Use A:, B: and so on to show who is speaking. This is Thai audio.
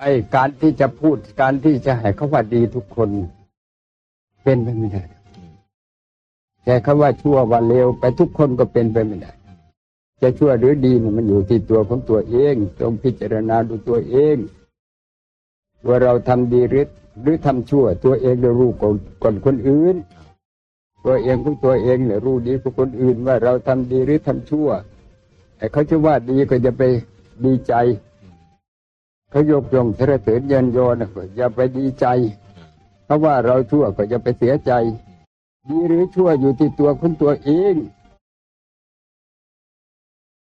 A: ไอ้การที่จะพูดการที่จะให้เขาว่าดีทุกคน เป็นไปไม่ได้แต่คำว่าชั่วว่าเลวไปทุกคนก็เป็นไปไม่ได้ จะชั่วหรือดีเนี่ยมันอยู่ที่ตัวของตัวเองต้องพิจารณาดูตัวเองว่าเราทำดีหรือหรือทำชั่ว ตัวเองจะรู้ก่อนก่อนคนอื่น ตัวเองของตัวเองเนี่ยรู้ดีกว่าคนอื่นว่าเราทำดีหรือทำชั่วไอ้เขาจะว่าดีก็จะไปดีใจ เขายกย่องเสรเสริญเยินยอนะก็อย่าไปดีใจ เพราะว่าเราชั่วก็จะไปเสียใจ ดีหรือชั่วอยู่ที่ตัวคุณตัวเอง